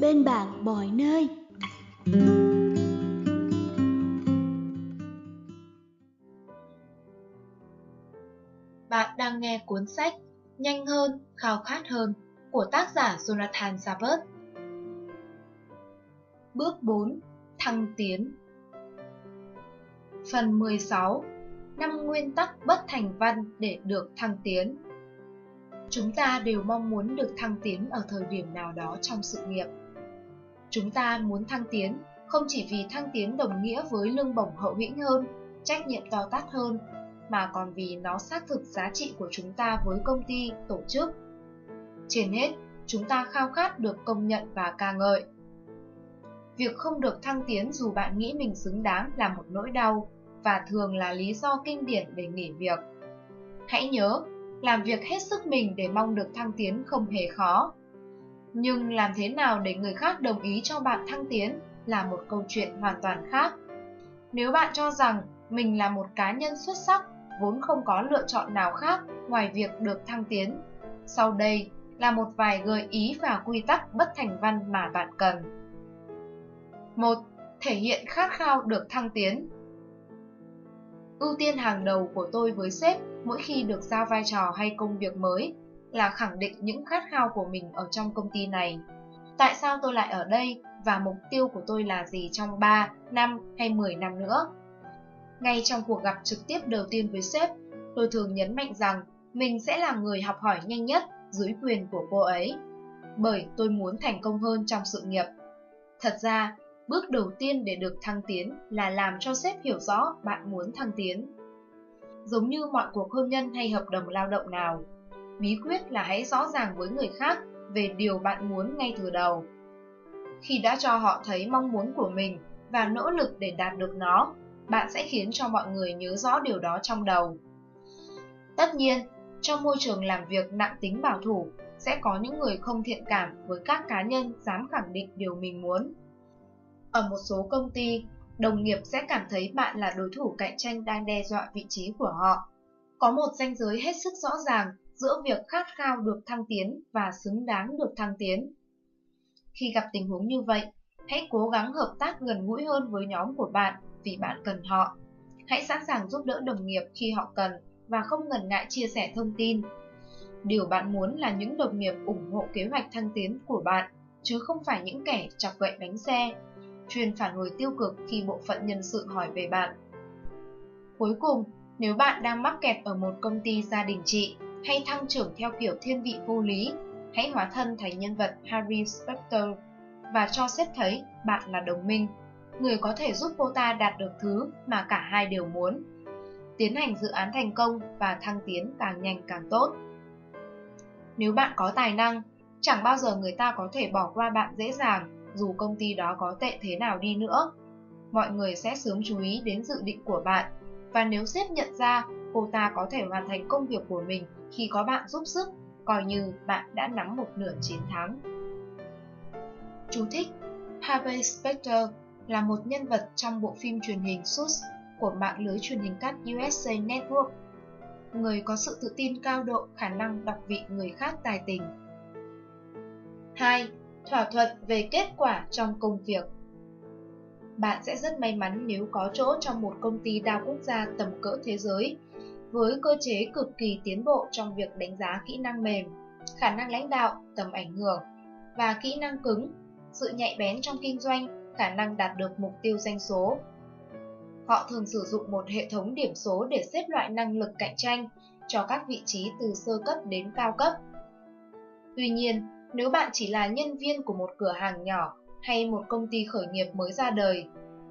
bên bạn mọi nơi. Bạn đang nghe cuốn sách Nhanh hơn, khao khát hơn của tác giả Jonathan Zabert. Bước 4. Thăng tiến Phần 16 năm nguyên tắc bất thành văn để được thăng tiến Chúng ta đều mong muốn được thăng tiến ở thời điểm nào đó trong sự nghiệp. Chúng ta muốn thăng tiến không chỉ vì thăng tiến đồng nghĩa với lương bổng hậu hĩnh hơn, trách nhiệm to tát hơn, mà còn vì nó xác thực giá trị của chúng ta với công ty, tổ chức. Trên hết, chúng ta khao khát được công nhận và ca ngợi. Việc không được thăng tiến dù bạn nghĩ mình xứng đáng là một nỗi đau và thường là lý do kinh điển để nghỉ việc. Hãy nhớ, làm việc hết sức mình để mong được thăng tiến không hề khó. Nhưng làm thế nào để người khác đồng ý cho bạn thăng tiến là một câu chuyện hoàn toàn khác. Nếu bạn cho rằng mình là một cá nhân xuất sắc, vốn không có lựa chọn nào khác ngoài việc được thăng tiến, sau đây là một vài gợi ý và quy tắc bất thành văn mà bạn cần. 1. Thể hiện khát khao được thăng tiến. Ưu tiên hàng đầu của tôi với sếp mỗi khi được giao vai trò hay công việc mới là khẳng định những khát khao của mình ở trong công ty này. Tại sao tôi lại ở đây và mục tiêu của tôi là gì trong 3, 5 hay 10 năm nữa? Ngay trong cuộc gặp trực tiếp đầu tiên với sếp, tôi thường nhấn mạnh rằng mình sẽ là người học hỏi nhanh nhất dưới quyền của cô ấy. Bởi tôi muốn thành công hơn trong sự nghiệp. Thật ra, bước đầu tiên để được thăng tiến là làm cho sếp hiểu rõ bạn muốn thăng tiến. Giống như mọi cuộc hôn nhân hay hợp đồng lao động nào, bí quyết là hãy rõ ràng với người khác về điều bạn muốn ngay từ đầu. Khi đã cho họ thấy mong muốn của mình và nỗ lực để đạt được nó, bạn sẽ khiến cho mọi người nhớ rõ điều đó trong đầu. Tất nhiên, trong môi trường làm việc nặng tính bảo thủ, sẽ có những người không thiện cảm với các cá nhân dám khẳng định điều mình muốn. Ở một số công ty, đồng nghiệp sẽ cảm thấy bạn là đối thủ cạnh tranh đang đe dọa vị trí của họ. Có một ranh giới hết sức rõ ràng giữa việc khát khao được thăng tiến và xứng đáng được thăng tiến. Khi gặp tình huống như vậy, hãy cố gắng hợp tác gần gũi hơn với nhóm của bạn vì bạn cần họ. Hãy sẵn sàng giúp đỡ đồng nghiệp khi họ cần và không ngần ngại chia sẻ thông tin. Điều bạn muốn là những đồng nghiệp ủng hộ kế hoạch thăng tiến của bạn, chứ không phải những kẻ chọc gậy đánh xe, chuyên phản hồi tiêu cực khi bộ phận nhân sự hỏi về bạn. Cuối cùng, nếu bạn đang mắc kẹt ở một công ty gia đình trị hay thăng trưởng theo kiểu thiên vị vô lý, hãy hóa thân thành nhân vật Harry Specter và cho sếp thấy bạn là đồng minh, người có thể giúp cô ta đạt được thứ mà cả hai đều muốn. Tiến hành dự án thành công và thăng tiến càng nhanh càng tốt. Nếu bạn có tài năng, chẳng bao giờ người ta có thể bỏ qua bạn dễ dàng dù công ty đó có tệ thế nào đi nữa. Mọi người sẽ sớm chú ý đến dự định của bạn và nếu sếp nhận ra cô ta có thể hoàn thành công việc của mình khi có bạn giúp sức, coi như bạn đã nắm một nửa chiến thắng. Chú thích Harvey Specter là một nhân vật trong bộ phim truyền hình Suits của mạng lưới truyền hình cắt USA Network. Người có sự tự tin cao độ khả năng đọc vị người khác tài tình. 2. Thỏa thuận về kết quả trong công việc Bạn sẽ rất may mắn nếu có chỗ trong một công ty đa quốc gia tầm cỡ thế giới với cơ chế cực kỳ tiến bộ trong việc đánh giá kỹ năng mềm, khả năng lãnh đạo, tầm ảnh hưởng và kỹ năng cứng, sự nhạy bén trong kinh doanh, khả năng đạt được mục tiêu doanh số. Họ thường sử dụng một hệ thống điểm số để xếp loại năng lực cạnh tranh cho các vị trí từ sơ cấp đến cao cấp. Tuy nhiên, nếu bạn chỉ là nhân viên của một cửa hàng nhỏ hay một công ty khởi nghiệp mới ra đời,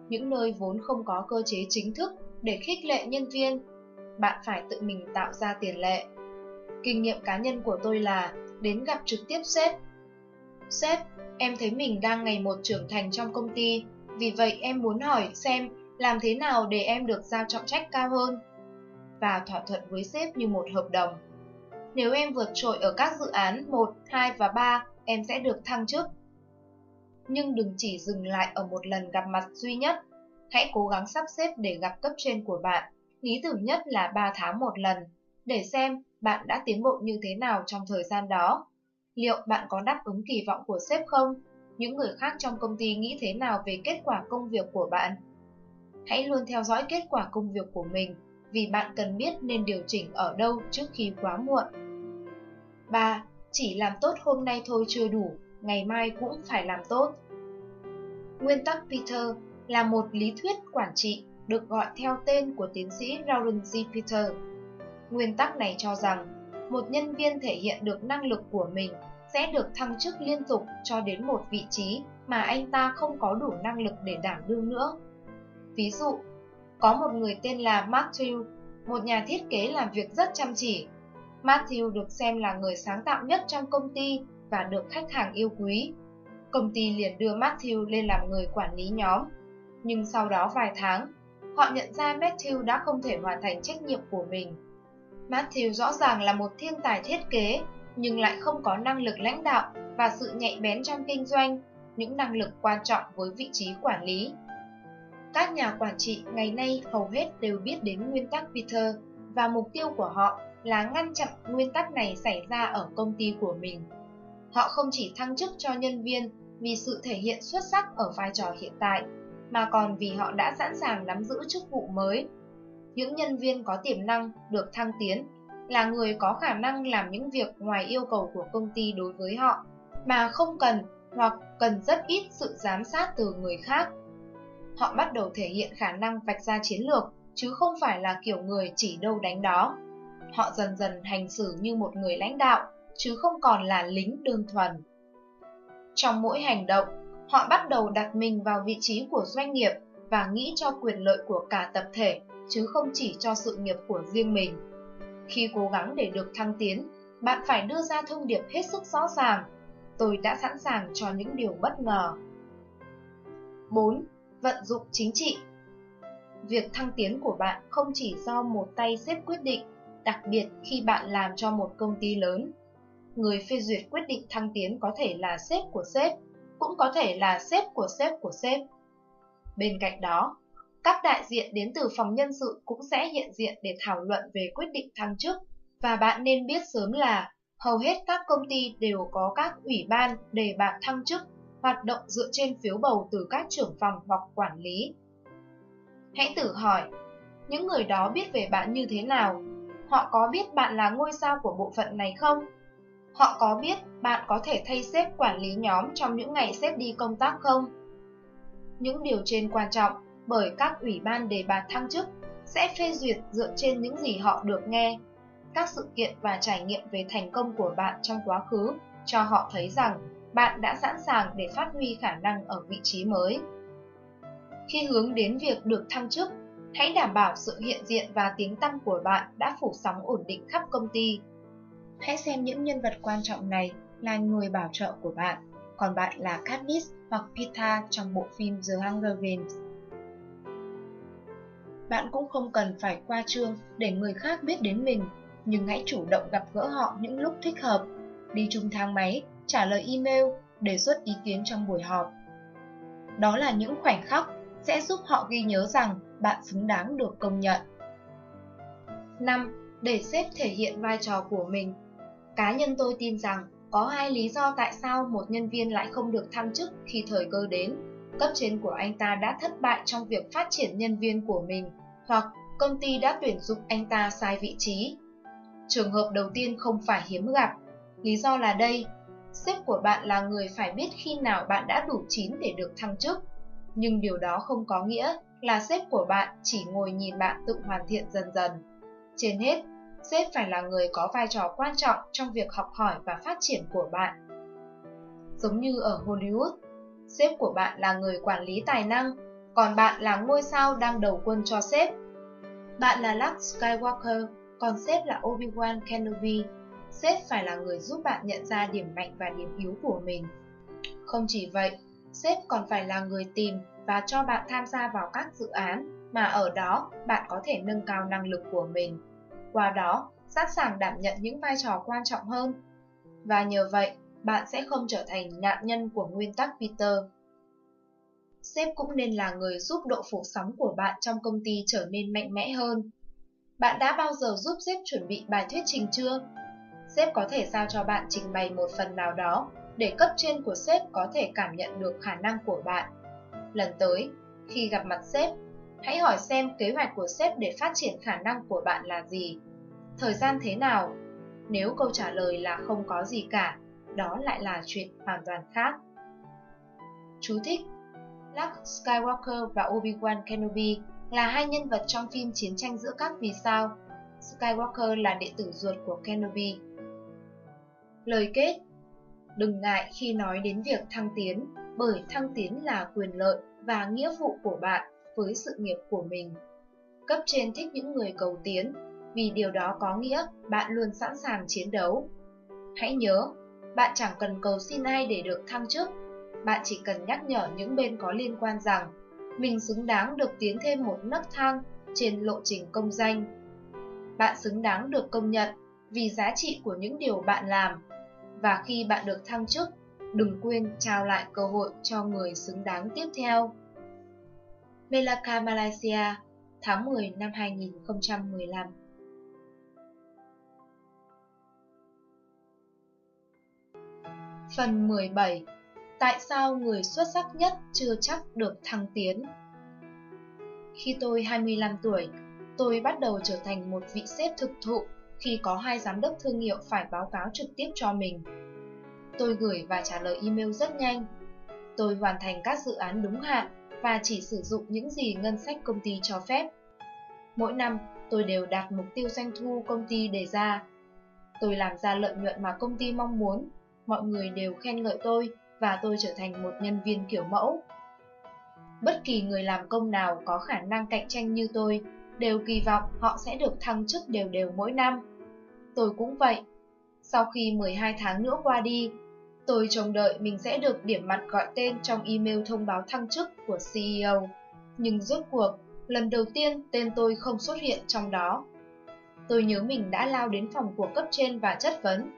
những nơi vốn không có cơ chế chính thức để khích lệ nhân viên bạn phải tự mình tạo ra tiền lệ. Kinh nghiệm cá nhân của tôi là đến gặp trực tiếp sếp. Sếp, em thấy mình đang ngày một trưởng thành trong công ty, vì vậy em muốn hỏi xem làm thế nào để em được giao trọng trách cao hơn. Và thỏa thuận với sếp như một hợp đồng. Nếu em vượt trội ở các dự án 1, 2 và 3, em sẽ được thăng chức. Nhưng đừng chỉ dừng lại ở một lần gặp mặt duy nhất. Hãy cố gắng sắp xếp để gặp cấp trên của bạn lý tưởng nhất là 3 tháng một lần, để xem bạn đã tiến bộ như thế nào trong thời gian đó. Liệu bạn có đáp ứng kỳ vọng của sếp không? những người khác trong công ty nghĩ thế nào về kết quả công việc của bạn. Hãy luôn theo dõi kết quả công việc của mình vì bạn cần biết nên điều chỉnh ở đâu trước khi quá muộn. 3. Chỉ làm tốt hôm nay thôi chưa đủ, ngày mai cũng phải làm tốt. Nguyên tắc Peter là một lý thuyết quản trị được gọi theo tên của tiến sĩ Lauren G. Peter. Nguyên tắc này cho rằng, một nhân viên thể hiện được năng lực của mình sẽ được thăng chức liên tục cho đến một vị trí mà anh ta không có đủ năng lực để đảm đương nữa. Ví dụ, có một người tên là Matthew, một nhà thiết kế làm việc rất chăm chỉ. Matthew được xem là người sáng tạo nhất trong công ty và được khách hàng yêu quý. Công ty liền đưa Matthew lên làm người quản lý nhóm. Nhưng sau đó vài tháng, họ nhận ra Matthew đã không thể hoàn thành trách nhiệm của mình. Matthew rõ ràng là một thiên tài thiết kế, nhưng lại không có năng lực lãnh đạo và sự nhạy bén trong kinh doanh, những năng lực quan trọng với vị trí quản lý. Các nhà quản trị ngày nay hầu hết đều biết đến nguyên tắc Peter và mục tiêu của họ là ngăn chặn nguyên tắc này xảy ra ở công ty của mình. Họ không chỉ thăng chức cho nhân viên vì sự thể hiện xuất sắc ở vai trò hiện tại, mà còn vì họ đã sẵn sàng nắm giữ chức vụ mới. Những nhân viên có tiềm năng được thăng tiến là người có khả năng làm những việc ngoài yêu cầu của công ty đối với họ, mà không cần hoặc cần rất ít sự giám sát từ người khác. Họ bắt đầu thể hiện khả năng vạch ra chiến lược, chứ không phải là kiểu người chỉ đâu đánh đó. Họ dần dần hành xử như một người lãnh đạo, chứ không còn là lính đơn thuần. Trong mỗi hành động, họ bắt đầu đặt mình vào vị trí của doanh nghiệp và nghĩ cho quyền lợi của cả tập thể, chứ không chỉ cho sự nghiệp của riêng mình. Khi cố gắng để được thăng tiến, bạn phải đưa ra thông điệp hết sức rõ ràng. Tôi đã sẵn sàng cho những điều bất ngờ. 4. Vận dụng chính trị Việc thăng tiến của bạn không chỉ do một tay xếp quyết định, đặc biệt khi bạn làm cho một công ty lớn. Người phê duyệt quyết định thăng tiến có thể là sếp của sếp, cũng có thể là sếp của sếp của sếp. Bên cạnh đó, các đại diện đến từ phòng nhân sự cũng sẽ hiện diện để thảo luận về quyết định thăng chức, và bạn nên biết sớm là hầu hết các công ty đều có các ủy ban đề bạt thăng chức hoạt động dựa trên phiếu bầu từ các trưởng phòng hoặc quản lý. Hãy tự hỏi, những người đó biết về bạn như thế nào? Họ có biết bạn là ngôi sao của bộ phận này không? Họ có biết bạn có thể thay sếp quản lý nhóm trong những ngày sếp đi công tác không? Những điều trên quan trọng bởi các ủy ban đề bạt thăng chức sẽ phê duyệt dựa trên những gì họ được nghe. Các sự kiện và trải nghiệm về thành công của bạn trong quá khứ cho họ thấy rằng bạn đã sẵn sàng để phát huy khả năng ở vị trí mới. Khi hướng đến việc được thăng chức, hãy đảm bảo sự hiện diện và tiếng tăm của bạn đã phủ sóng ổn định khắp công ty. Hãy xem những nhân vật quan trọng này là người bảo trợ của bạn, còn bạn là Katniss hoặc Peeta trong bộ phim The Hunger Games. Bạn cũng không cần phải qua trương để người khác biết đến mình, nhưng hãy chủ động gặp gỡ họ những lúc thích hợp, đi chung thang máy, trả lời email, đề xuất ý kiến trong buổi họp. Đó là những khoảnh khắc sẽ giúp họ ghi nhớ rằng bạn xứng đáng được công nhận. 5. Để sếp thể hiện vai trò của mình Cá nhân tôi tin rằng có hai lý do tại sao một nhân viên lại không được thăng chức khi thời cơ đến. Cấp trên của anh ta đã thất bại trong việc phát triển nhân viên của mình, hoặc công ty đã tuyển dụng anh ta sai vị trí. Trường hợp đầu tiên không phải hiếm gặp. Lý do là đây, sếp của bạn là người phải biết khi nào bạn đã đủ chín để được thăng chức. Nhưng điều đó không có nghĩa là sếp của bạn chỉ ngồi nhìn bạn tự hoàn thiện dần dần. Trên hết, sếp phải là người có vai trò quan trọng trong việc học hỏi và phát triển của bạn. Giống như ở Hollywood, sếp của bạn là người quản lý tài năng, còn bạn là ngôi sao đang đầu quân cho sếp. Bạn là Luke Skywalker, còn sếp là Obi-Wan Kenobi. Sếp phải là người giúp bạn nhận ra điểm mạnh và điểm yếu của mình. Không chỉ vậy, sếp còn phải là người tìm và cho bạn tham gia vào các dự án mà ở đó bạn có thể nâng cao năng lực của mình qua đó sẵn sàng đảm nhận những vai trò quan trọng hơn. Và nhờ vậy, bạn sẽ không trở thành nạn nhân của nguyên tắc Peter. Sếp cũng nên là người giúp độ phủ sóng của bạn trong công ty trở nên mạnh mẽ hơn. Bạn đã bao giờ giúp sếp chuẩn bị bài thuyết trình chưa? Sếp có thể giao cho bạn trình bày một phần nào đó, để cấp trên của sếp có thể cảm nhận được khả năng của bạn. Lần tới, khi gặp mặt sếp, hãy hỏi xem kế hoạch của sếp để phát triển khả năng của bạn là gì. Thời gian thế nào? Nếu câu trả lời là không có gì cả, đó lại là chuyện hoàn toàn khác. Chú thích Luke Skywalker và Obi-Wan Kenobi là hai nhân vật trong phim Chiến tranh giữa các vì sao. Skywalker là đệ tử ruột của Kenobi. Lời kết Đừng ngại khi nói đến việc thăng tiến, bởi thăng tiến là quyền lợi và nghĩa vụ của bạn với sự nghiệp của mình. Cấp trên thích những người cầu tiến, vì điều đó có nghĩa bạn luôn sẵn sàng chiến đấu. Hãy nhớ, bạn chẳng cần cầu xin ai để được thăng chức, bạn chỉ cần nhắc nhở những bên có liên quan rằng mình xứng đáng được tiến thêm một nấc thang trên lộ trình công danh. Bạn xứng đáng được công nhận vì giá trị của những điều bạn làm và khi bạn được thăng chức, đừng quên trao lại cơ hội cho người xứng đáng tiếp theo. Melaka Malaysia, tháng 10 năm 2015 Phần 17 Tại sao người xuất sắc nhất chưa chắc được thăng tiến? Khi tôi 25 tuổi, tôi bắt đầu trở thành một vị sếp thực thụ khi có hai giám đốc thương hiệu phải báo cáo trực tiếp cho mình. Tôi gửi và trả lời email rất nhanh. Tôi hoàn thành các dự án đúng hạn và chỉ sử dụng những gì ngân sách công ty cho phép. Mỗi năm, tôi đều đạt mục tiêu doanh thu công ty đề ra. Tôi làm ra lợi nhuận mà công ty mong muốn, mọi người đều khen ngợi tôi và tôi trở thành một nhân viên kiểu mẫu. Bất kỳ người làm công nào có khả năng cạnh tranh như tôi đều kỳ vọng họ sẽ được thăng chức đều đều mỗi năm. Tôi cũng vậy. Sau khi 12 tháng nữa qua đi, tôi trông đợi mình sẽ được điểm mặt gọi tên trong email thông báo thăng chức của CEO. Nhưng rốt cuộc, lần đầu tiên tên tôi không xuất hiện trong đó. Tôi nhớ mình đã lao đến phòng của cấp trên và chất vấn.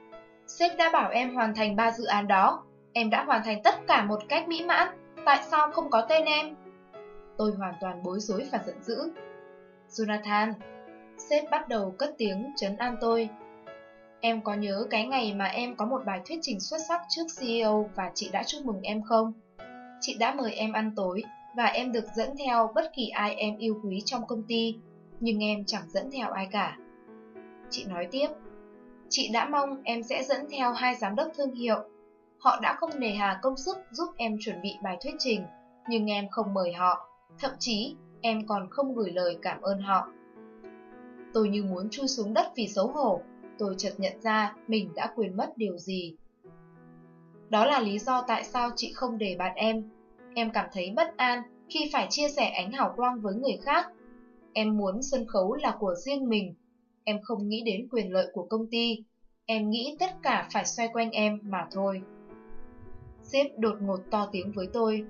Sếp đã bảo em hoàn thành 3 dự án đó. Em đã hoàn thành tất cả một cách mỹ mãn. Tại sao không có tên em? Tôi hoàn toàn bối rối và giận dữ. Jonathan, sếp bắt đầu cất tiếng chấn an tôi. Em có nhớ cái ngày mà em có một bài thuyết trình xuất sắc trước CEO và chị đã chúc mừng em không? Chị đã mời em ăn tối và em được dẫn theo bất kỳ ai em yêu quý trong công ty, nhưng em chẳng dẫn theo ai cả. Chị nói tiếp, chị đã mong em sẽ dẫn theo hai giám đốc thương hiệu. Họ đã không nề hà công sức giúp em chuẩn bị bài thuyết trình, nhưng em không mời họ, thậm chí em còn không gửi lời cảm ơn họ. Tôi như muốn chui xuống đất vì xấu hổ, tôi chợt nhận ra mình đã quên mất điều gì. Đó là lý do tại sao chị không để bạn em. Em cảm thấy bất an khi phải chia sẻ ánh hào quang với người khác. Em muốn sân khấu là của riêng mình. Em không nghĩ đến quyền lợi của công ty. Em nghĩ tất cả phải xoay quanh em mà thôi. Sếp đột ngột to tiếng với tôi.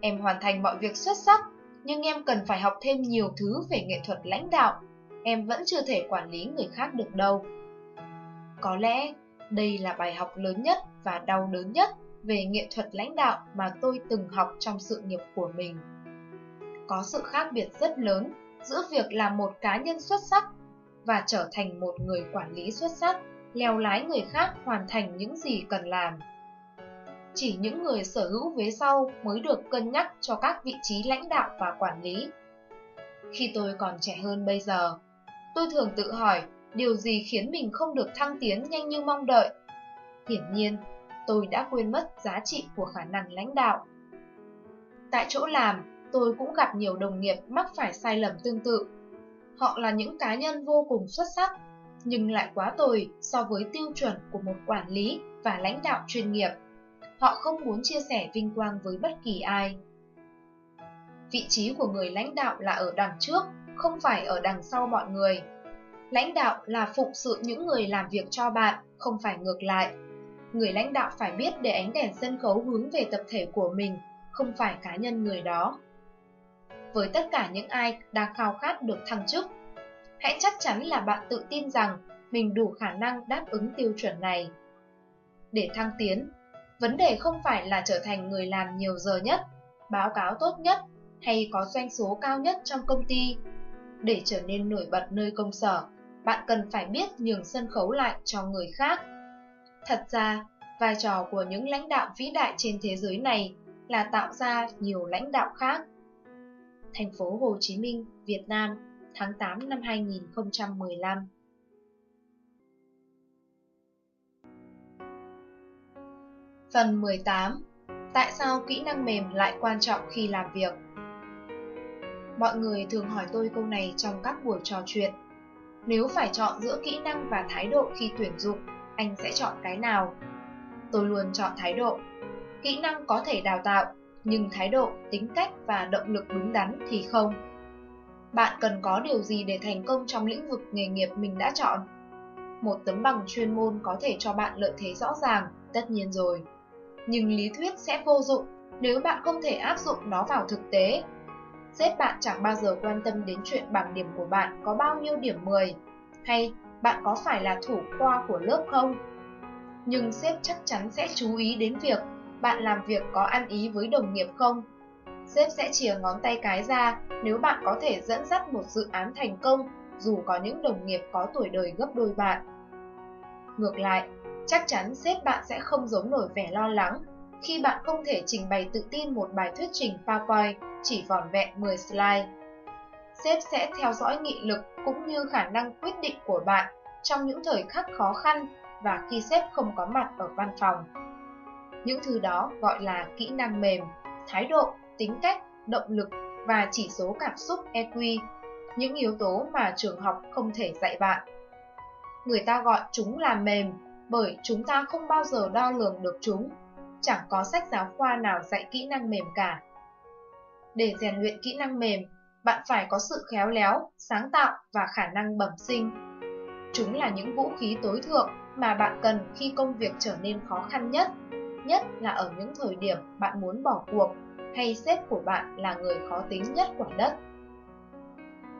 Em hoàn thành mọi việc xuất sắc, nhưng em cần phải học thêm nhiều thứ về nghệ thuật lãnh đạo. Em vẫn chưa thể quản lý người khác được đâu. Có lẽ đây là bài học lớn nhất và đau đớn nhất về nghệ thuật lãnh đạo mà tôi từng học trong sự nghiệp của mình. Có sự khác biệt rất lớn giữa việc làm một cá nhân xuất sắc và trở thành một người quản lý xuất sắc, leo lái người khác hoàn thành những gì cần làm. Chỉ những người sở hữu vế sau mới được cân nhắc cho các vị trí lãnh đạo và quản lý. Khi tôi còn trẻ hơn bây giờ, tôi thường tự hỏi điều gì khiến mình không được thăng tiến nhanh như mong đợi. Hiển nhiên, tôi đã quên mất giá trị của khả năng lãnh đạo. Tại chỗ làm, tôi cũng gặp nhiều đồng nghiệp mắc phải sai lầm tương tự. Họ là những cá nhân vô cùng xuất sắc, nhưng lại quá tồi so với tiêu chuẩn của một quản lý và lãnh đạo chuyên nghiệp. Họ không muốn chia sẻ vinh quang với bất kỳ ai. Vị trí của người lãnh đạo là ở đằng trước, không phải ở đằng sau mọi người. Lãnh đạo là phụng sự những người làm việc cho bạn, không phải ngược lại. Người lãnh đạo phải biết để ánh đèn sân khấu hướng về tập thể của mình, không phải cá nhân người đó. Với tất cả những ai đang khao khát được thăng chức, hãy chắc chắn là bạn tự tin rằng mình đủ khả năng đáp ứng tiêu chuẩn này. Để thăng tiến, vấn đề không phải là trở thành người làm nhiều giờ nhất, báo cáo tốt nhất hay có doanh số cao nhất trong công ty. Để trở nên nổi bật nơi công sở, bạn cần phải biết nhường sân khấu lại cho người khác. Thật ra, vai trò của những lãnh đạo vĩ đại trên thế giới này là tạo ra nhiều lãnh đạo khác. Thành phố Hồ Chí Minh, Việt Nam, tháng 8 năm 2015 Phần 18 Tại sao kỹ năng mềm lại quan trọng khi làm việc? Mọi người thường hỏi tôi câu này trong các buổi trò chuyện. Nếu phải chọn giữa kỹ năng và thái độ khi tuyển dụng, anh sẽ chọn cái nào? Tôi luôn chọn thái độ. Kỹ năng có thể đào tạo, nhưng thái độ, tính cách và động lực đúng đắn thì không. Bạn cần có điều gì để thành công trong lĩnh vực nghề nghiệp mình đã chọn? Một tấm bằng chuyên môn có thể cho bạn lợi thế rõ ràng, tất nhiên rồi. Nhưng lý thuyết sẽ vô dụng nếu bạn không thể áp dụng nó vào thực tế. Sếp bạn chẳng bao giờ quan tâm đến chuyện bảng điểm của bạn có bao nhiêu điểm 10, hay bạn có phải là thủ khoa của lớp không? Nhưng sếp chắc chắn sẽ chú ý đến việc bạn làm việc có ăn ý với đồng nghiệp không? Sếp sẽ chìa ngón tay cái ra nếu bạn có thể dẫn dắt một dự án thành công dù có những đồng nghiệp có tuổi đời gấp đôi bạn. Ngược lại, chắc chắn sếp bạn sẽ không giống nổi vẻ lo lắng khi bạn không thể trình bày tự tin một bài thuyết trình PowerPoint chỉ vỏn vẹn 10 slide. Sếp sẽ theo dõi nghị lực cũng như khả năng quyết định của bạn trong những thời khắc khó khăn và khi sếp không có mặt ở văn phòng. Những thứ đó gọi là kỹ năng mềm, thái độ, tính cách, động lực và chỉ số cảm xúc EQ, những yếu tố mà trường học không thể dạy bạn. Người ta gọi chúng là mềm bởi chúng ta không bao giờ đo lường được chúng. Chẳng có sách giáo khoa nào dạy kỹ năng mềm cả. Để rèn luyện kỹ năng mềm, bạn phải có sự khéo léo, sáng tạo và khả năng bẩm sinh. Chúng là những vũ khí tối thượng mà bạn cần khi công việc trở nên khó khăn nhất, nhất là ở những thời điểm bạn muốn bỏ cuộc hay sếp của bạn là người khó tính nhất quả đất.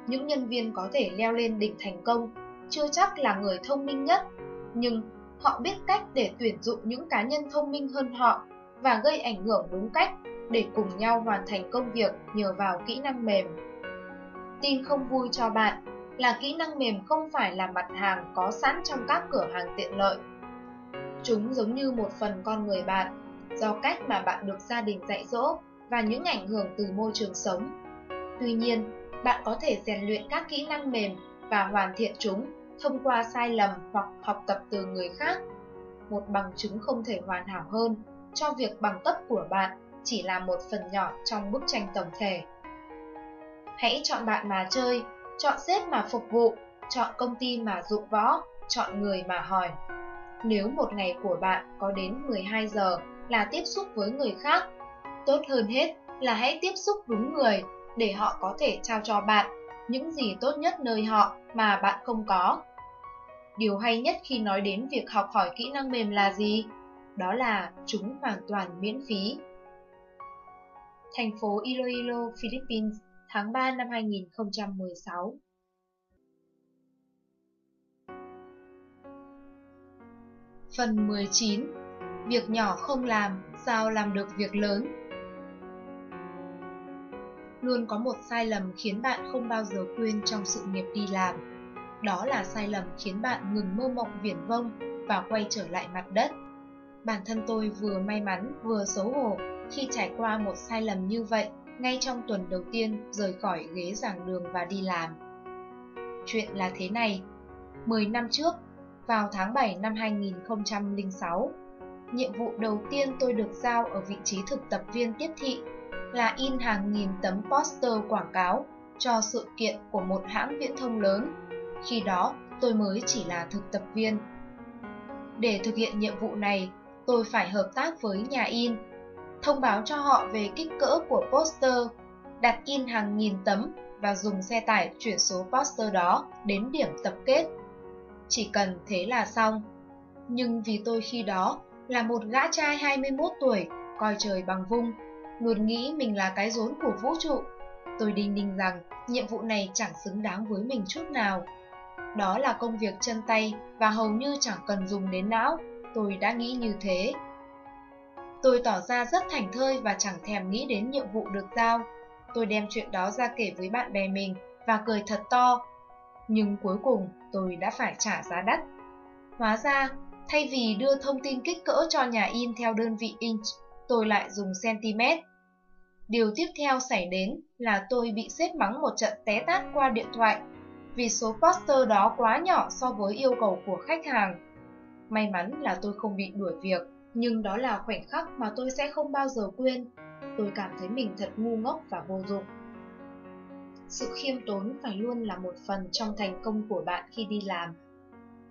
Những nhân viên có thể leo lên đỉnh thành công chưa chắc là người thông minh nhất, nhưng họ biết cách để tuyển dụng những cá nhân thông minh hơn họ và gây ảnh hưởng đúng cách để cùng nhau hoàn thành công việc nhờ vào kỹ năng mềm. Tin không vui cho bạn là kỹ năng mềm không phải là mặt hàng có sẵn trong các cửa hàng tiện lợi. Chúng giống như một phần con người bạn, do cách mà bạn được gia đình dạy dỗ và những ảnh hưởng từ môi trường sống. Tuy nhiên, bạn có thể rèn luyện các kỹ năng mềm và hoàn thiện chúng thông qua sai lầm hoặc học tập từ người khác. Một bằng chứng không thể hoàn hảo hơn cho việc bằng cấp của bạn chỉ là một phần nhỏ trong bức tranh tổng thể. Hãy chọn bạn mà chơi, chọn sếp mà phục vụ, chọn công ty mà dụng võ, chọn người mà hỏi. Nếu một ngày của bạn có đến 12 giờ là tiếp xúc với người khác, tốt hơn hết là hãy tiếp xúc đúng người để họ có thể trao cho bạn những gì tốt nhất nơi họ mà bạn không có. Điều hay nhất khi nói đến việc học hỏi kỹ năng mềm là gì? Đó là chúng hoàn toàn miễn phí. Thành phố Iloilo, Philippines, tháng 3 năm 2016 Phần 19 Việc nhỏ không làm, sao làm được việc lớn? Luôn có một sai lầm khiến bạn không bao giờ quên trong sự nghiệp đi làm đó là sai lầm khiến bạn ngừng mơ mộng viển vông và quay trở lại mặt đất. Bản thân tôi vừa may mắn vừa xấu hổ khi trải qua một sai lầm như vậy ngay trong tuần đầu tiên rời khỏi ghế giảng đường và đi làm. Chuyện là thế này, 10 năm trước, vào tháng 7 năm 2006, nhiệm vụ đầu tiên tôi được giao ở vị trí thực tập viên tiếp thị là in hàng nghìn tấm poster quảng cáo cho sự kiện của một hãng viễn thông lớn khi đó, tôi mới chỉ là thực tập viên. Để thực hiện nhiệm vụ này, tôi phải hợp tác với nhà in, thông báo cho họ về kích cỡ của poster, đặt in hàng nghìn tấm và dùng xe tải chuyển số poster đó đến điểm tập kết. Chỉ cần thế là xong. Nhưng vì tôi khi đó là một gã trai 21 tuổi, coi trời bằng vung, luôn nghĩ mình là cái rốn của vũ trụ. Tôi đinh ninh rằng nhiệm vụ này chẳng xứng đáng với mình chút nào. Đó là công việc chân tay và hầu như chẳng cần dùng đến não, tôi đã nghĩ như thế. Tôi tỏ ra rất thành thơi và chẳng thèm nghĩ đến nhiệm vụ được giao. Tôi đem chuyện đó ra kể với bạn bè mình và cười thật to. Nhưng cuối cùng tôi đã phải trả giá đắt. Hóa ra, Thay vì đưa thông tin kích cỡ cho nhà in theo đơn vị inch, tôi lại dùng cm. Điều tiếp theo xảy đến là tôi bị xếp mắng một trận té tát qua điện thoại vì số poster đó quá nhỏ so với yêu cầu của khách hàng. May mắn là tôi không bị đuổi việc, nhưng đó là khoảnh khắc mà tôi sẽ không bao giờ quên. Tôi cảm thấy mình thật ngu ngốc và vô dụng. Sự khiêm tốn phải luôn là một phần trong thành công của bạn khi đi làm.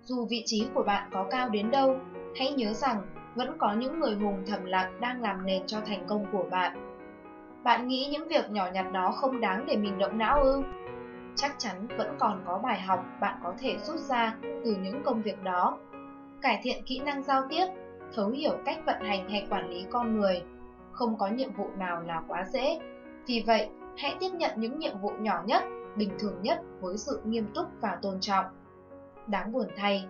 Dù vị trí của bạn có cao đến đâu, hãy nhớ rằng vẫn có những người hùng thầm lặng đang làm nền cho thành công của bạn. Bạn nghĩ những việc nhỏ nhặt đó không đáng để mình động não ư? Chắc chắn vẫn còn có bài học bạn có thể rút ra từ những công việc đó. Cải thiện kỹ năng giao tiếp, thấu hiểu cách vận hành hay quản lý con người. Không có nhiệm vụ nào là quá dễ. Vì vậy, hãy tiếp nhận những nhiệm vụ nhỏ nhất, bình thường nhất với sự nghiêm túc và tôn trọng. Đáng buồn thay,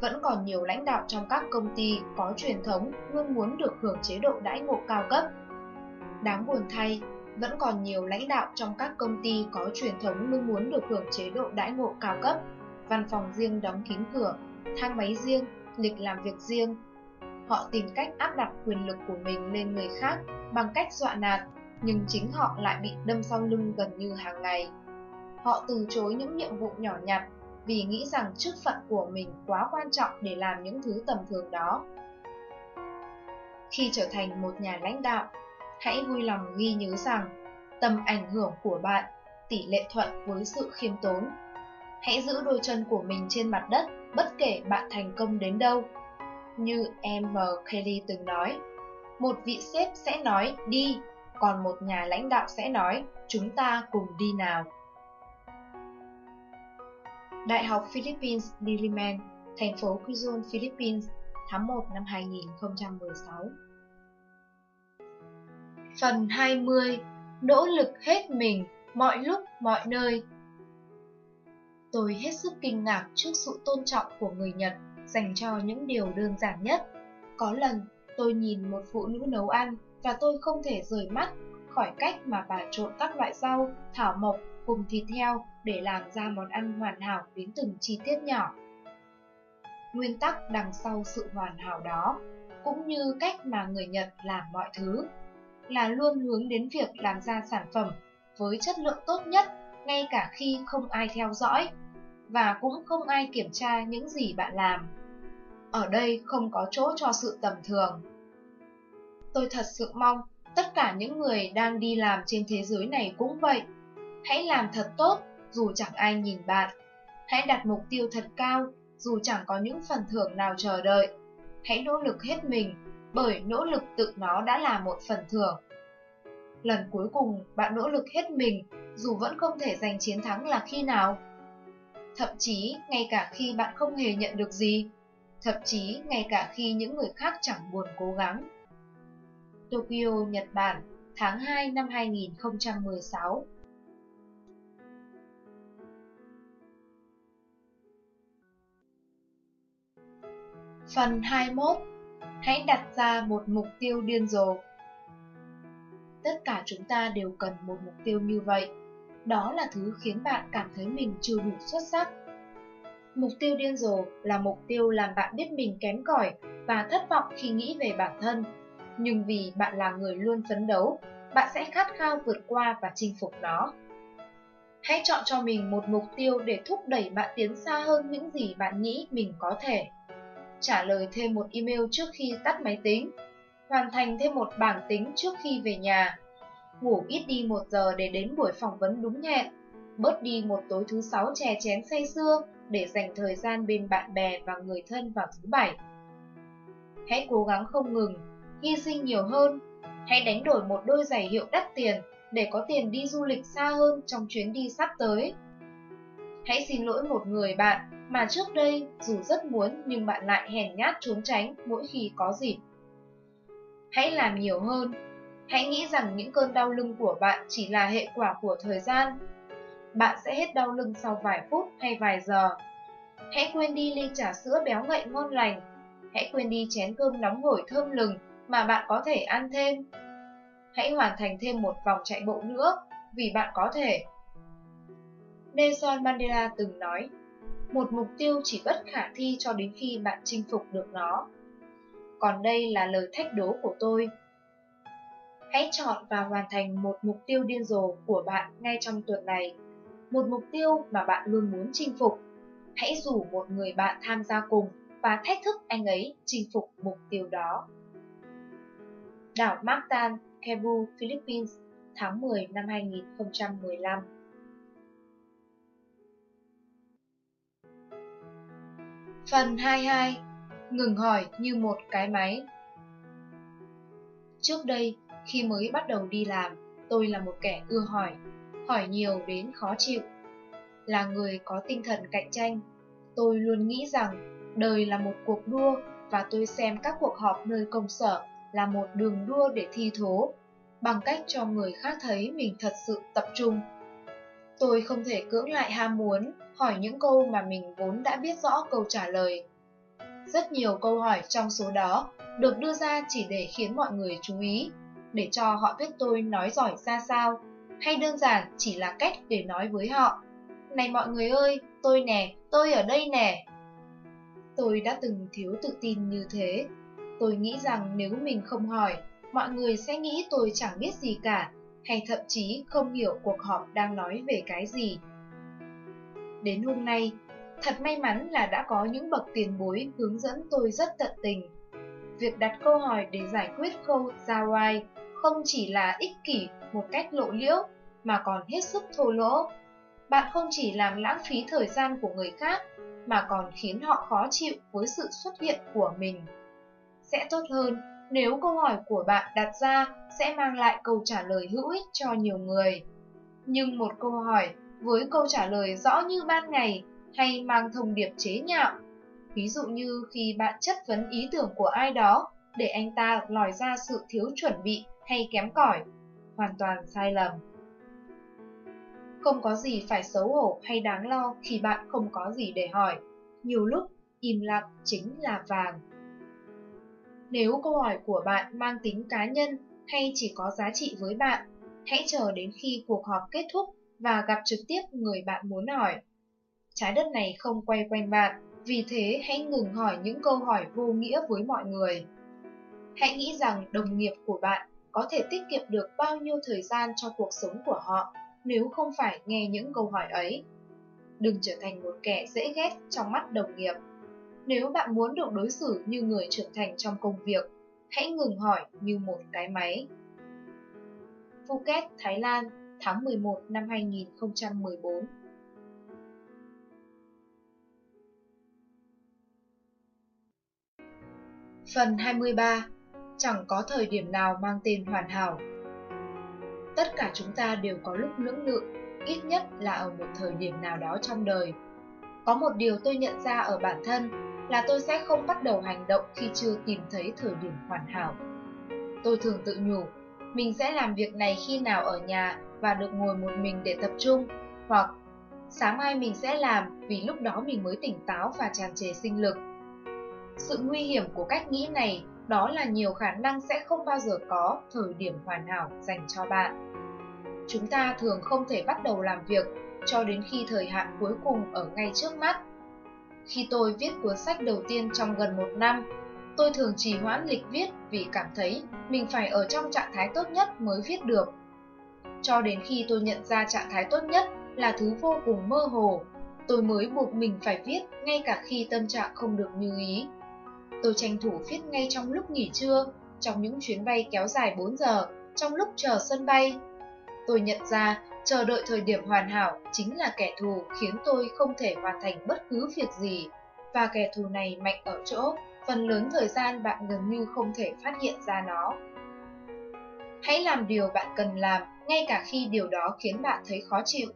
vẫn còn nhiều lãnh đạo trong các công ty có truyền thống luôn muốn được hưởng chế độ đãi ngộ cao cấp. Đáng buồn thay, vẫn còn nhiều lãnh đạo trong các công ty có truyền thống luôn muốn được hưởng chế độ đãi ngộ cao cấp, văn phòng riêng đóng kín cửa, thang máy riêng, lịch làm việc riêng. Họ tìm cách áp đặt quyền lực của mình lên người khác bằng cách dọa nạt, nhưng chính họ lại bị đâm sau lưng gần như hàng ngày. Họ từ chối những nhiệm vụ nhỏ nhặt vì nghĩ rằng chức phận của mình quá quan trọng để làm những thứ tầm thường đó. Khi trở thành một nhà lãnh đạo, hãy vui lòng ghi nhớ rằng tầm ảnh hưởng của bạn tỷ lệ thuận với sự khiêm tốn. Hãy giữ đôi chân của mình trên mặt đất bất kể bạn thành công đến đâu. Như M. Kelly từng nói, một vị sếp sẽ nói đi, còn một nhà lãnh đạo sẽ nói chúng ta cùng đi nào. Đại học Philippines Diliman, thành phố Quezon, Philippines, tháng 1 năm 2016. Phần 20. Nỗ lực hết mình, mọi lúc, mọi nơi. Tôi hết sức kinh ngạc trước sự tôn trọng của người Nhật dành cho những điều đơn giản nhất. Có lần, tôi nhìn một phụ nữ nấu ăn và tôi không thể rời mắt khỏi cách mà bà trộn các loại rau, thảo mộc cùng thịt heo để làm ra món ăn hoàn hảo đến từng chi tiết nhỏ. Nguyên tắc đằng sau sự hoàn hảo đó, cũng như cách mà người Nhật làm mọi thứ, là luôn hướng đến việc làm ra sản phẩm với chất lượng tốt nhất ngay cả khi không ai theo dõi và cũng không ai kiểm tra những gì bạn làm. Ở đây không có chỗ cho sự tầm thường. Tôi thật sự mong tất cả những người đang đi làm trên thế giới này cũng vậy. Hãy làm thật tốt, dù chẳng ai nhìn bạn. Hãy đặt mục tiêu thật cao, dù chẳng có những phần thưởng nào chờ đợi. Hãy nỗ lực hết mình, bởi nỗ lực tự nó đã là một phần thưởng. Lần cuối cùng, bạn nỗ lực hết mình, dù vẫn không thể giành chiến thắng là khi nào? Thậm chí ngay cả khi bạn không hề nhận được gì, thậm chí ngay cả khi những người khác chẳng buồn cố gắng. Tokyo, Nhật Bản, tháng 2 năm 2016 Phần 21 Hãy đặt ra một mục tiêu điên rồ Tất cả chúng ta đều cần một mục tiêu như vậy. Đó là thứ khiến bạn cảm thấy mình chưa đủ xuất sắc. Mục tiêu điên rồ là mục tiêu làm bạn biết mình kém cỏi và thất vọng khi nghĩ về bản thân. Nhưng vì bạn là người luôn phấn đấu, bạn sẽ khát khao vượt qua và chinh phục nó. Hãy chọn cho mình một mục tiêu để thúc đẩy bạn tiến xa hơn những gì bạn nghĩ mình có thể. Trả lời thêm một email trước khi tắt máy tính hoàn thành thêm một bảng tính trước khi về nhà, ngủ ít đi một giờ để đến buổi phỏng vấn đúng hẹn, bớt đi một tối thứ sáu chè chén say sưa để dành thời gian bên bạn bè và người thân vào thứ bảy. Hãy cố gắng không ngừng, hy sinh nhiều hơn, hãy đánh đổi một đôi giày hiệu đắt tiền để có tiền đi du lịch xa hơn trong chuyến đi sắp tới. Hãy xin lỗi một người bạn mà trước đây dù rất muốn nhưng bạn lại hèn nhát trốn tránh mỗi khi có dịp. Hãy làm nhiều hơn. Hãy nghĩ rằng những cơn đau lưng của bạn chỉ là hệ quả của thời gian. Bạn sẽ hết đau lưng sau vài phút hay vài giờ. Hãy quên đi ly trà sữa béo ngậy ngon lành. Hãy quên đi chén cơm nóng hổi thơm lừng mà bạn có thể ăn thêm. Hãy hoàn thành thêm một vòng chạy bộ nữa vì bạn có thể. Nelson Mandela từng nói, một mục tiêu chỉ bất khả thi cho đến khi bạn chinh phục được nó. Còn đây là lời thách đố của tôi. Hãy chọn và hoàn thành một mục tiêu điên rồ của bạn ngay trong tuần này. Một mục tiêu mà bạn luôn muốn chinh phục. Hãy rủ một người bạn tham gia cùng và thách thức anh ấy chinh phục mục tiêu đó. Đảo Mactan, Cebu, Philippines, tháng 10 năm 2015 Phần 22 Ngừng hỏi như một cái máy Trước đây, khi mới bắt đầu đi làm, tôi là một kẻ ưa hỏi, hỏi nhiều đến khó chịu. Là người có tinh thần cạnh tranh, tôi luôn nghĩ rằng đời là một cuộc đua và tôi xem các cuộc họp nơi công sở là một đường đua để thi thố, bằng cách cho người khác thấy mình thật sự tập trung. Tôi không thể cưỡng lại ham muốn hỏi những câu mà mình vốn đã biết rõ câu trả lời. Rất nhiều câu hỏi trong số đó được đưa ra chỉ để khiến mọi người chú ý, để cho họ biết tôi nói giỏi ra sao, hay đơn giản chỉ là cách để nói với họ. Này mọi người ơi, tôi nè, tôi ở đây nè. Tôi đã từng thiếu tự tin như thế. Tôi nghĩ rằng nếu mình không hỏi, mọi người sẽ nghĩ tôi chẳng biết gì cả, hay thậm chí không hiểu cuộc họp đang nói về cái gì. Đến hôm nay, thật may mắn là đã có những bậc tiền bối hướng dẫn tôi rất tận tình. Việc đặt câu hỏi để giải quyết câu ra oai không chỉ là ích kỷ một cách lộ liễu, mà còn hết sức thô lỗ. Bạn không chỉ làm lãng phí thời gian của người khác, mà còn khiến họ khó chịu với sự xuất hiện của mình. Sẽ tốt hơn nếu câu hỏi của bạn đặt ra sẽ mang lại câu trả lời hữu ích cho nhiều người. Nhưng một câu hỏi với câu trả lời rõ như ban ngày hay mang thông điệp chế nhạo, ví dụ như khi bạn chất vấn ý tưởng của ai đó để anh ta lòi ra sự thiếu chuẩn bị hay kém cỏi, hoàn toàn sai lầm. Không có gì phải xấu hổ hay đáng lo khi bạn không có gì để hỏi. Nhiều lúc, im lặng chính là vàng. Nếu câu hỏi của bạn mang tính cá nhân hay chỉ có giá trị với bạn, hãy chờ đến khi cuộc họp kết thúc và gặp trực tiếp người bạn muốn hỏi. Trái đất này không quay quanh bạn, vì thế hãy ngừng hỏi những câu hỏi vô nghĩa với mọi người. Hãy nghĩ rằng đồng nghiệp của bạn có thể tiết kiệm được bao nhiêu thời gian cho cuộc sống của họ nếu không phải nghe những câu hỏi ấy. Đừng trở thành một kẻ dễ ghét trong mắt đồng nghiệp. Nếu bạn muốn được đối xử như người trưởng thành trong công việc, hãy ngừng hỏi như một cái máy. Phuket, Thái Lan, tháng 11 năm 2014 Phần 23 Chẳng có thời điểm nào mang tên hoàn hảo Tất cả chúng ta đều có lúc lưỡng lự, ít nhất là ở một thời điểm nào đó trong đời. Có một điều tôi nhận ra ở bản thân là tôi sẽ không bắt đầu hành động khi chưa tìm thấy thời điểm hoàn hảo. Tôi thường tự nhủ, mình sẽ làm việc này khi nào ở nhà và được ngồi một mình để tập trung, hoặc sáng mai mình sẽ làm vì lúc đó mình mới tỉnh táo và tràn trề sinh lực. Sự nguy hiểm của cách nghĩ này đó là nhiều khả năng sẽ không bao giờ có thời điểm hoàn hảo dành cho bạn. Chúng ta thường không thể bắt đầu làm việc cho đến khi thời hạn cuối cùng ở ngay trước mắt. Khi tôi viết cuốn sách đầu tiên trong gần một năm, tôi thường trì hoãn lịch viết vì cảm thấy mình phải ở trong trạng thái tốt nhất mới viết được. Cho đến khi tôi nhận ra trạng thái tốt nhất là thứ vô cùng mơ hồ, tôi mới buộc mình phải viết ngay cả khi tâm trạng không được như ý. Tôi tranh thủ viết ngay trong lúc nghỉ trưa, trong những chuyến bay kéo dài 4 giờ, trong lúc chờ sân bay. Tôi nhận ra chờ đợi thời điểm hoàn hảo chính là kẻ thù khiến tôi không thể hoàn thành bất cứ việc gì. Và kẻ thù này mạnh ở chỗ, phần lớn thời gian bạn gần như không thể phát hiện ra nó. Hãy làm điều bạn cần làm, ngay cả khi điều đó khiến bạn thấy khó chịu.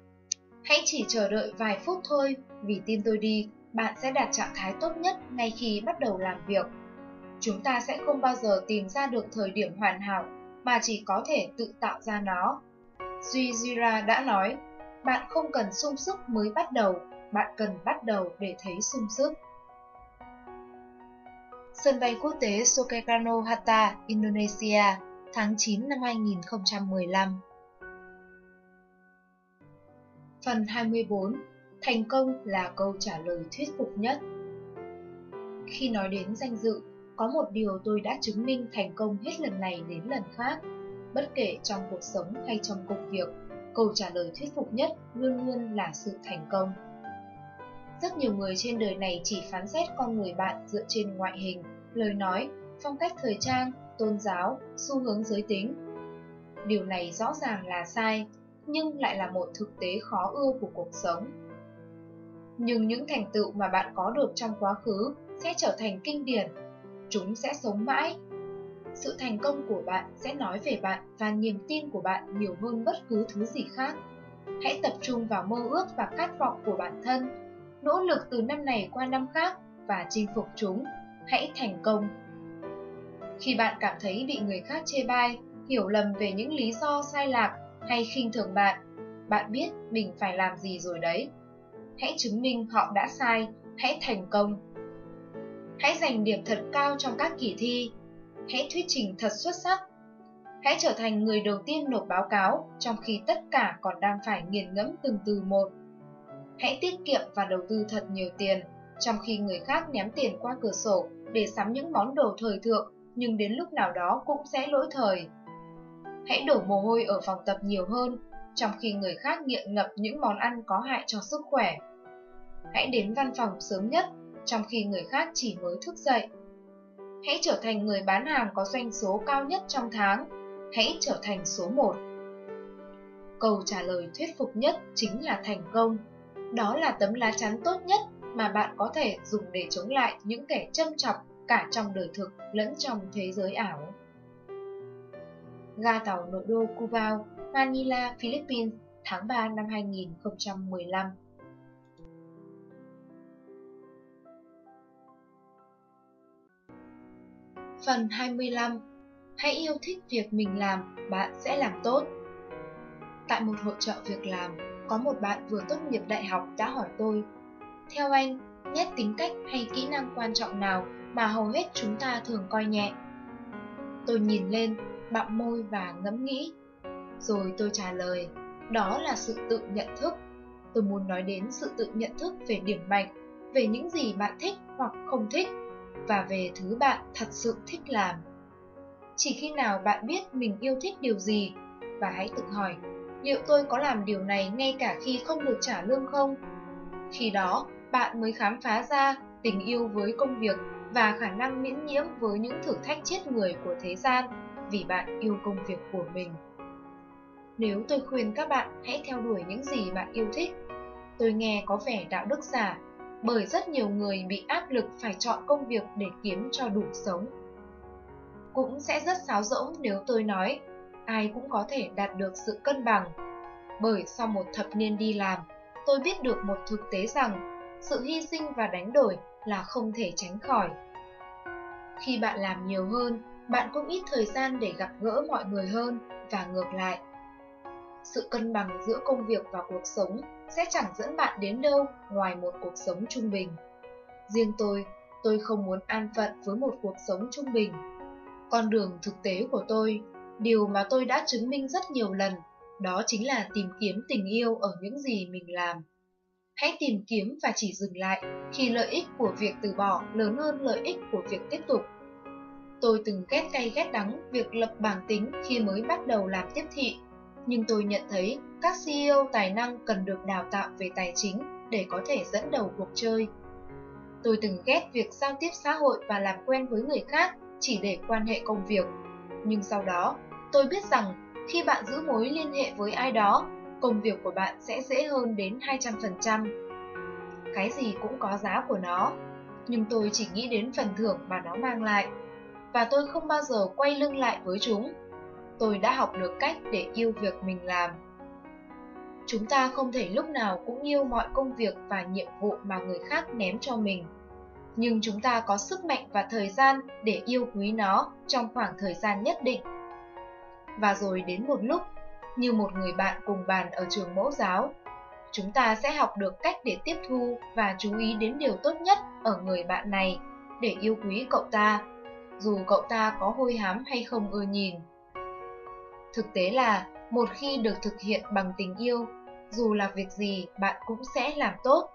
Hãy chỉ chờ đợi vài phút thôi, vì tin tôi đi, bạn sẽ đạt trạng thái tốt nhất ngay khi bắt đầu làm việc. Chúng ta sẽ không bao giờ tìm ra được thời điểm hoàn hảo, mà chỉ có thể tự tạo ra nó. Duy Jira đã nói, bạn không cần sung sức mới bắt đầu, bạn cần bắt đầu để thấy sung sức. Sân bay quốc tế Soekarno Hatta, Indonesia, tháng 9 năm 2015 Phần 24 thành công là câu trả lời thuyết phục nhất. Khi nói đến danh dự, có một điều tôi đã chứng minh thành công hết lần này đến lần khác. Bất kể trong cuộc sống hay trong công việc, câu trả lời thuyết phục nhất luôn luôn là sự thành công. Rất nhiều người trên đời này chỉ phán xét con người bạn dựa trên ngoại hình, lời nói, phong cách thời trang, tôn giáo, xu hướng giới tính. Điều này rõ ràng là sai, nhưng lại là một thực tế khó ưa của cuộc sống. Nhưng những thành tựu mà bạn có được trong quá khứ sẽ trở thành kinh điển. Chúng sẽ sống mãi. Sự thành công của bạn sẽ nói về bạn và niềm tin của bạn nhiều hơn bất cứ thứ gì khác. Hãy tập trung vào mơ ước và khát vọng của bản thân, nỗ lực từ năm này qua năm khác và chinh phục chúng. Hãy thành công. Khi bạn cảm thấy bị người khác chê bai, hiểu lầm về những lý do sai lạc hay khinh thường bạn, bạn biết mình phải làm gì rồi đấy. Hãy chứng minh họ đã sai, hãy thành công. Hãy giành điểm thật cao trong các kỳ thi. Hãy thuyết trình thật xuất sắc. Hãy trở thành người đầu tiên nộp báo cáo trong khi tất cả còn đang phải nghiền ngẫm từng từ một. Hãy tiết kiệm và đầu tư thật nhiều tiền, trong khi người khác ném tiền qua cửa sổ để sắm những món đồ thời thượng nhưng đến lúc nào đó cũng sẽ lỗi thời. Hãy đổ mồ hôi ở phòng tập nhiều hơn, trong khi người khác nghiện ngập những món ăn có hại cho sức khỏe. Hãy đến văn phòng sớm nhất, trong khi người khác chỉ mới thức dậy. Hãy trở thành người bán hàng có doanh số cao nhất trong tháng. Hãy trở thành số 1. Câu trả lời thuyết phục nhất chính là thành công. Đó là tấm lá chắn tốt nhất mà bạn có thể dùng để chống lại những kẻ châm chọc cả trong đời thực lẫn trong thế giới ảo. Ga tàu nội đô Cubao, Manila, Philippines, tháng 3 năm 2015 Phần 25 Hãy yêu thích việc mình làm, bạn sẽ làm tốt. Tại một hội trợ việc làm, có một bạn vừa tốt nghiệp đại học đã hỏi tôi Theo anh, nét tính cách hay kỹ năng quan trọng nào mà hầu hết chúng ta thường coi nhẹ? Tôi nhìn lên, bặm môi và ngẫm nghĩ. Rồi tôi trả lời, đó là sự tự nhận thức. Tôi muốn nói đến sự tự nhận thức về điểm mạnh, về những gì bạn thích hoặc không thích và về thứ bạn thật sự thích làm. Chỉ khi nào bạn biết mình yêu thích điều gì và hãy tự hỏi liệu tôi có làm điều này ngay cả khi không được trả lương không? Khi đó, bạn mới khám phá ra tình yêu với công việc và khả năng miễn nhiễm với những thử thách chết người của thế gian vì bạn yêu công việc của mình. Nếu tôi khuyên các bạn hãy theo đuổi những gì bạn yêu thích, tôi nghe có vẻ đạo đức giả bởi rất nhiều người bị áp lực phải chọn công việc để kiếm cho đủ sống. Cũng sẽ rất sáo rỗng nếu tôi nói ai cũng có thể đạt được sự cân bằng. Bởi sau một thập niên đi làm, tôi biết được một thực tế rằng sự hy sinh và đánh đổi là không thể tránh khỏi. Khi bạn làm nhiều hơn, bạn cũng ít thời gian để gặp gỡ mọi người hơn và ngược lại. Sự cân bằng giữa công việc và cuộc sống sẽ chẳng dẫn bạn đến đâu ngoài một cuộc sống trung bình. Riêng tôi, tôi không muốn an phận với một cuộc sống trung bình. Con đường thực tế của tôi, điều mà tôi đã chứng minh rất nhiều lần, đó chính là tìm kiếm tình yêu ở những gì mình làm. Hãy tìm kiếm và chỉ dừng lại khi lợi ích của việc từ bỏ lớn hơn lợi ích của việc tiếp tục. Tôi từng ghét cay ghét đắng việc lập bảng tính khi mới bắt đầu làm tiếp thị, nhưng tôi nhận thấy các CEO tài năng cần được đào tạo về tài chính để có thể dẫn đầu cuộc chơi. Tôi từng ghét việc giao tiếp xã hội và làm quen với người khác chỉ để quan hệ công việc. Nhưng sau đó, tôi biết rằng khi bạn giữ mối liên hệ với ai đó, công việc của bạn sẽ dễ hơn đến 200%. Cái gì cũng có giá của nó, nhưng tôi chỉ nghĩ đến phần thưởng mà nó mang lại và tôi không bao giờ quay lưng lại với chúng. Tôi đã học được cách để yêu việc mình làm. Chúng ta không thể lúc nào cũng yêu mọi công việc và nhiệm vụ mà người khác ném cho mình. Nhưng chúng ta có sức mạnh và thời gian để yêu quý nó trong khoảng thời gian nhất định. Và rồi đến một lúc, như một người bạn cùng bàn ở trường mẫu giáo, chúng ta sẽ học được cách để tiếp thu và chú ý đến điều tốt nhất ở người bạn này để yêu quý cậu ta dù cậu ta có hôi hám hay không ưa nhìn. Thực tế là, một khi được thực hiện bằng tình yêu, dù là việc gì bạn cũng sẽ làm tốt.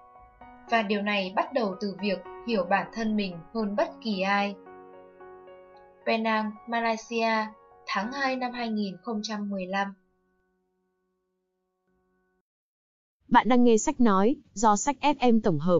Và điều này bắt đầu từ việc hiểu bản thân mình hơn bất kỳ ai. Penang, Malaysia, tháng 2 năm 2015 Bạn đang nghe sách nói do sách FM tổng hợp.